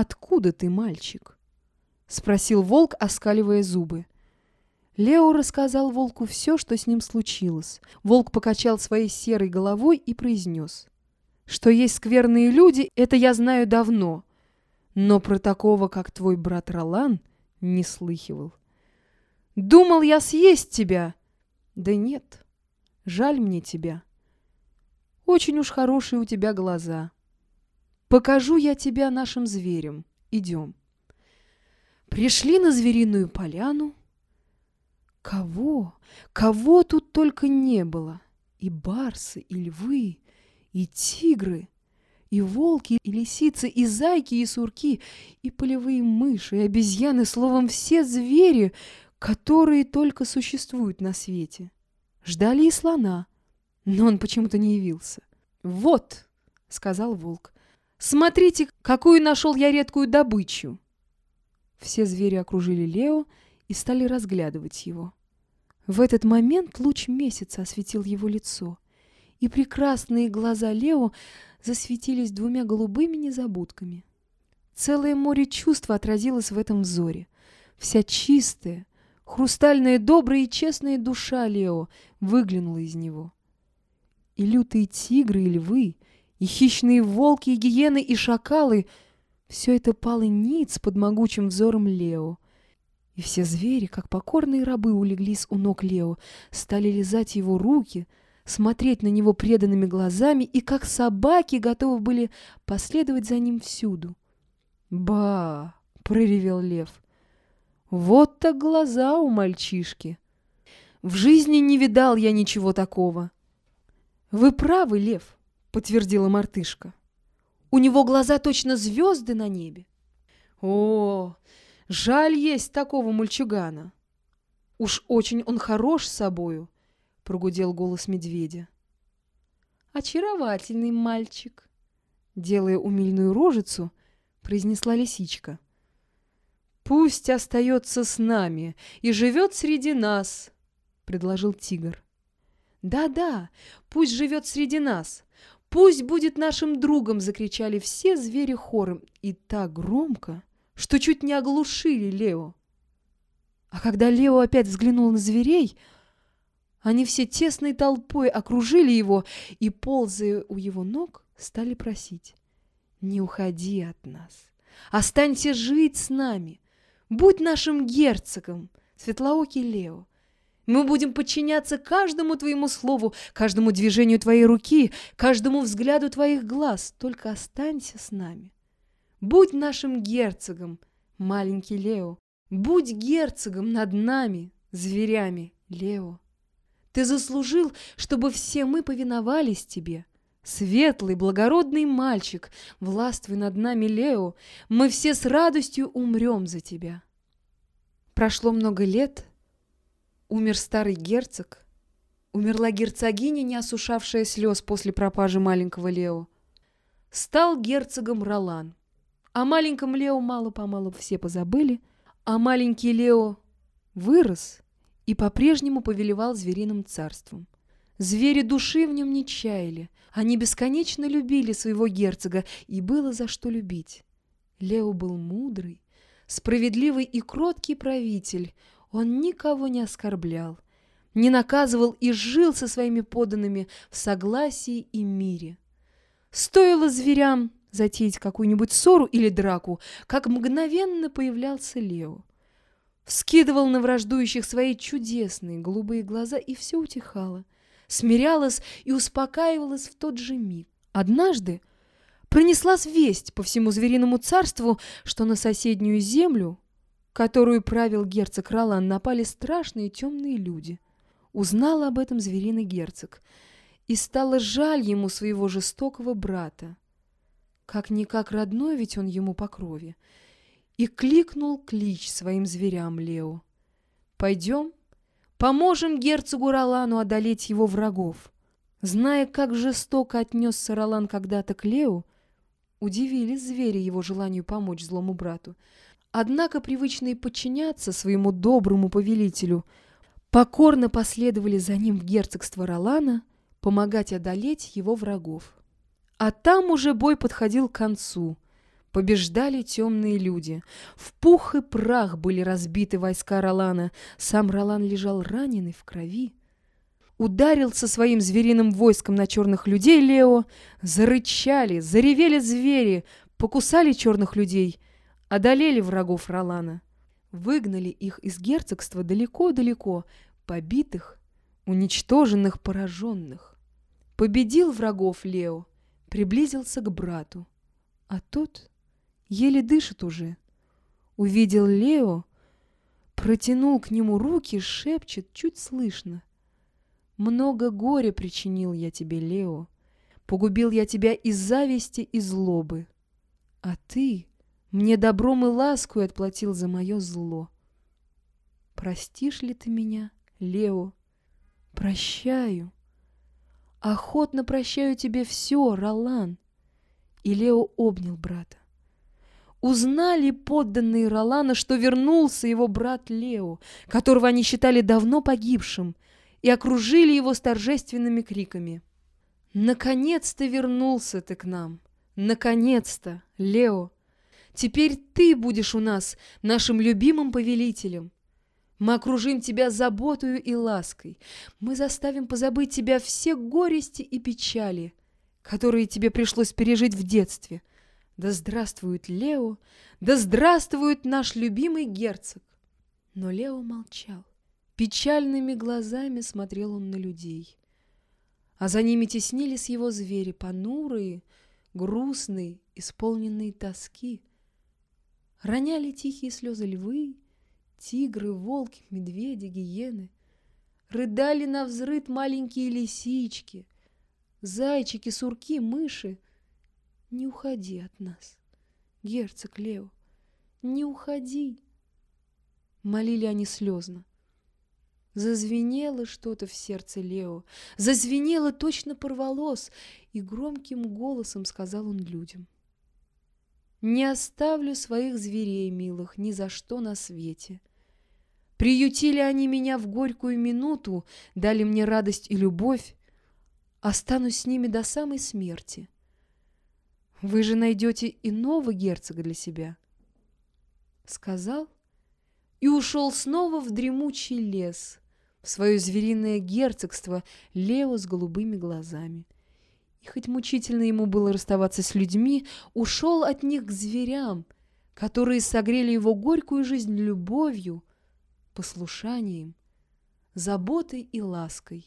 «Откуда ты, мальчик?» — спросил волк, оскаливая зубы. Лео рассказал волку все, что с ним случилось. Волк покачал своей серой головой и произнес. «Что есть скверные люди, это я знаю давно, но про такого, как твой брат Ролан, не слыхивал. Думал я съесть тебя. Да нет, жаль мне тебя. Очень уж хорошие у тебя глаза. Покажу я тебя нашим зверям. Идем». Пришли на звериную поляну, Кого? Кого тут только не было? И барсы, и львы, и тигры, и волки, и лисицы, и зайки, и сурки, и полевые мыши, и обезьяны, словом, все звери, которые только существуют на свете. Ждали и слона, но он почему-то не явился. «Вот», — сказал волк, — «смотрите, какую нашел я редкую добычу». Все звери окружили Лео, и стали разглядывать его. В этот момент луч месяца осветил его лицо, и прекрасные глаза Лео засветились двумя голубыми незабудками. Целое море чувств отразилось в этом взоре. Вся чистая, хрустальная, добрая и честная душа Лео выглянула из него. И лютые тигры и львы, и хищные волки, и гиены, и шакалы — все это пало ниц под могучим взором Лео — и все звери, как покорные рабы, улеглись у ног Лео, стали лизать его руки, смотреть на него преданными глазами и, как собаки, готовы были последовать за ним всюду. «Ба!» — проревел лев. «Вот так глаза у мальчишки! В жизни не видал я ничего такого!» «Вы правы, лев!» — подтвердила мартышка. «У него глаза точно звезды на небе!» «О, Жаль есть такого мальчугана. Уж очень он хорош собою, — прогудел голос медведя. Очаровательный мальчик, — делая умильную рожицу, произнесла лисичка. Пусть остается с нами и живет среди нас, — предложил тигр. Да-да, пусть живет среди нас, пусть будет нашим другом, — закричали все звери хором. И так громко, что чуть не оглушили Лео. А когда Лео опять взглянул на зверей, они все тесной толпой окружили его и, ползая у его ног, стали просить «Не уходи от нас, останься жить с нами, будь нашим герцогом, светлоокий Лео. Мы будем подчиняться каждому твоему слову, каждому движению твоей руки, каждому взгляду твоих глаз, только останься с нами». Будь нашим герцогом, маленький Лео. Будь герцогом над нами, зверями, Лео. Ты заслужил, чтобы все мы повиновались тебе. Светлый, благородный мальчик, властвуй над нами, Лео. Мы все с радостью умрем за тебя. Прошло много лет. Умер старый герцог. Умерла герцогиня, не осушавшая слез после пропажи маленького Лео. Стал герцогом Ролан. О маленьком Лео мало-помалу все позабыли, а маленький Лео вырос и по-прежнему повелевал звериным царством. Звери души в нем не чаяли, они бесконечно любили своего герцога, и было за что любить. Лео был мудрый, справедливый и кроткий правитель, он никого не оскорблял, не наказывал и жил со своими подданными в согласии и мире. Стоило зверям затеять какую-нибудь ссору или драку, как мгновенно появлялся Лео. Вскидывал на враждующих свои чудесные голубые глаза, и все утихало. Смирялось и успокаивалось в тот же миг. Однажды пронеслась весть по всему звериному царству, что на соседнюю землю, которую правил герцог Ролан, напали страшные темные люди. Узнал об этом звериный герцог, и стало жаль ему своего жестокого брата. Как-никак родной, ведь он ему по крови. И кликнул клич своим зверям Лео. «Пойдем, поможем герцогу Ролану одолеть его врагов». Зная, как жестоко отнесся Ролан когда-то к Лео, удивились звери его желанию помочь злому брату. Однако привычные подчиняться своему доброму повелителю покорно последовали за ним в герцогство Ролана помогать одолеть его врагов. А там уже бой подходил к концу. Побеждали темные люди. В пух и прах были разбиты войска Ролана. Сам Ролан лежал раненый в крови. Ударил со своим звериным войском на черных людей Лео. Зарычали, заревели звери, покусали черных людей, одолели врагов Ролана. Выгнали их из герцогства далеко-далеко, побитых, уничтоженных, пораженных. Победил врагов Лео, приблизился к брату, а тот еле дышит уже. Увидел Лео, протянул к нему руки, шепчет, чуть слышно. Много горя причинил я тебе, Лео. Погубил я тебя из зависти и злобы. А ты мне добром и лаской отплатил за мое зло. Простишь ли ты меня, Лео? Прощаю. Охотно прощаю тебе все, Ролан. И Лео обнял брата. Узнали подданные Ролана, что вернулся его брат Лео, которого они считали давно погибшим, и окружили его с торжественными криками. «Наконец-то вернулся ты к нам! Наконец-то, Лео! Теперь ты будешь у нас нашим любимым повелителем! Мы окружим тебя заботою и лаской, мы заставим позабыть тебя все горести и печали, которые тебе пришлось пережить в детстве — да здравствует Лео, да здравствует наш любимый герцог. Но Лео молчал. Печальными глазами смотрел он на людей. А за ними теснились его звери, понурые, грустные, исполненные тоски. Роняли тихие слезы львы, тигры, волки, медведи, гиены. Рыдали на взрыд маленькие лисички, зайчики, сурки, мыши — не уходи от нас, герцог Лео, не уходи. Молили они слезно. Зазвенело что-то в сердце Лео, зазвенело, точно порвалось, и громким голосом сказал он людям. «Не оставлю своих зверей милых ни за что на свете. Приютили они меня в горькую минуту, дали мне радость и любовь, останусь с ними до самой смерти». Вы же найдете иного герцога для себя. Сказал и ушел снова в дремучий лес, в свое звериное герцогство Лео с голубыми глазами. И хоть мучительно ему было расставаться с людьми, ушел от них к зверям, которые согрели его горькую жизнь любовью, послушанием, заботой и лаской.